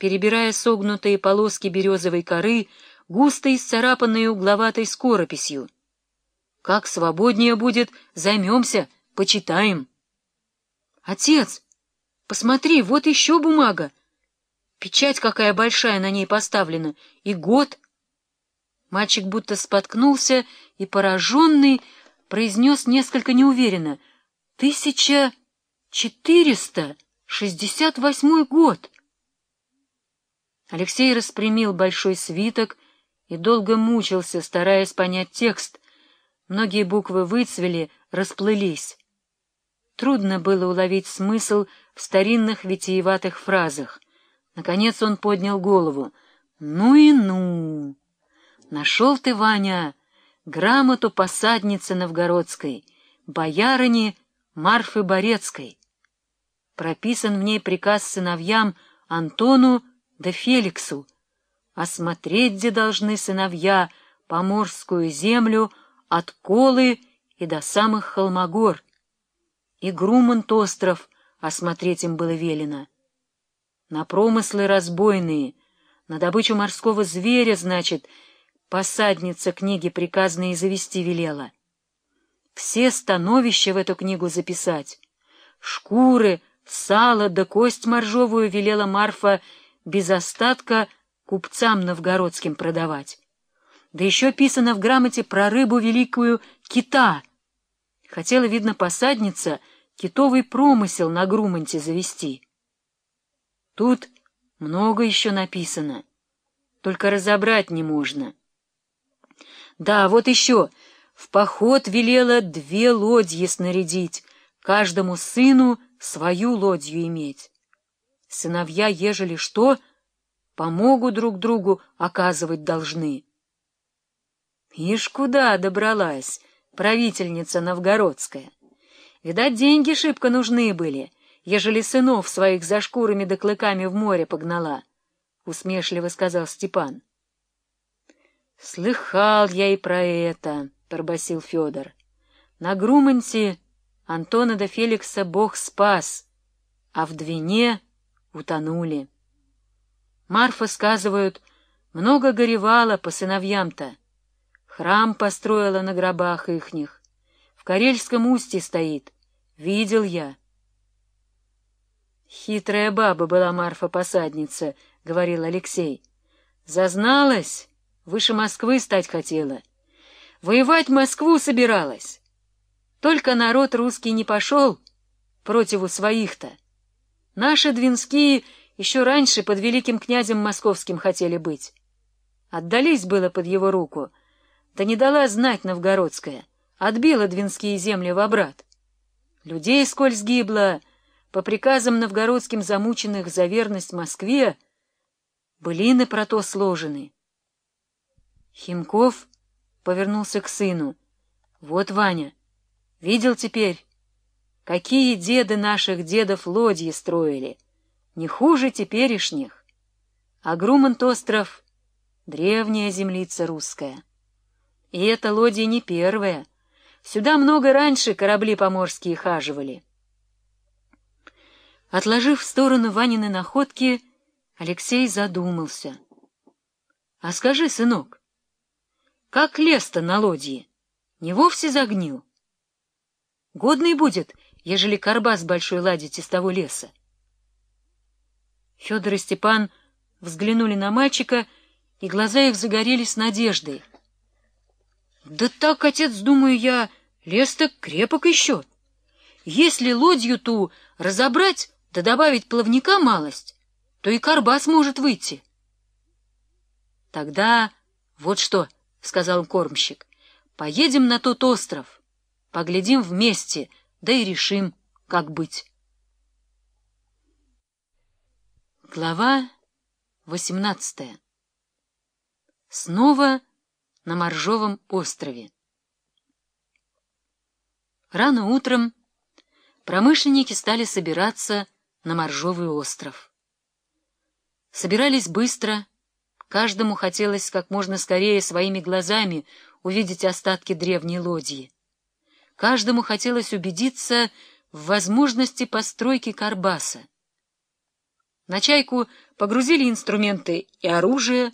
перебирая согнутые полоски березовой коры, густо исцарапанные угловатой скорописью. Как свободнее будет, займемся, почитаем. Отец, посмотри, вот еще бумага. Печать какая большая на ней поставлена, и год. Мальчик будто споткнулся и, пораженный, произнес несколько неуверенно. Тысяча четыреста шестьдесят восьмой год. Алексей распрямил большой свиток и долго мучился, стараясь понять текст. Многие буквы выцвели, расплылись. Трудно было уловить смысл в старинных витиеватых фразах. Наконец он поднял голову. «Ну и ну! Нашел ты, Ваня, грамоту посадницы новгородской, боярыни Марфы Борецкой. Прописан в ней приказ сыновьям Антону да Феликсу. Осмотреть где должны сыновья поморскую землю от Колы и до самых Холмогор. И Грумант остров осмотреть им было велено. На промыслы разбойные, на добычу морского зверя, значит, посадница книги приказные завести велела. Все становища в эту книгу записать. Шкуры, сало да кость моржовую велела Марфа без остатка купцам новгородским продавать. Да еще писано в грамоте про рыбу великую кита. Хотела, видно, посадница китовый промысел на Груманте завести. Тут много еще написано, только разобрать не можно. Да, вот еще, в поход велела две лодьи снарядить, каждому сыну свою лодью иметь. Сыновья, ежели что, помогут друг другу оказывать должны. Ишь куда добралась правительница новгородская. Видать, деньги шибко нужны были, ежели сынов своих за шкурами да клыками в море погнала, — усмешливо сказал Степан. — Слыхал я и про это, — пробасил Федор. На Груманте Антона да Феликса Бог спас, а в Двине утонули. Марфа, сказывают, много горевала по сыновьям-то. Храм построила на гробах ихних. В Карельском устье стоит. Видел я. Хитрая баба была Марфа-посадница, — говорил Алексей. Зазналась, выше Москвы стать хотела. Воевать Москву собиралась. Только народ русский не пошел противу своих-то. Наши двинские еще раньше под великим князем московским хотели быть. Отдались было под его руку, да не дала знать новгородская, отбила двинские земли в обрат. Людей сколь сгибло, по приказам новгородским замученных за верность Москве, былины про то сложены. Химков повернулся к сыну. — Вот, Ваня, видел теперь, Какие деды наших дедов лодьи строили, не хуже теперешних. А Грумант-остров — древняя землица русская. И эта лодья не первая. Сюда много раньше корабли поморские хаживали. Отложив в сторону Ванины находки, Алексей задумался. — А скажи, сынок, как лес-то на лодье? Не вовсе загнил? Годный будет, ежели карбас большой ладить из того леса. Федор и Степан взглянули на мальчика, и глаза их загорелись надеждой. — Да так, отец, думаю я, лес-то крепок еще. Если лодью ту разобрать да добавить плавника малость, то и карбас может выйти. — Тогда вот что, — сказал кормщик, — поедем на тот остров, поглядим вместе — да и решим, как быть. Глава восемнадцатая Снова на Моржовом острове. Рано утром промышленники стали собираться на Моржовый остров. Собирались быстро, каждому хотелось как можно скорее своими глазами увидеть остатки древней лодьи. Каждому хотелось убедиться в возможности постройки Карбаса. На чайку погрузили инструменты и оружие,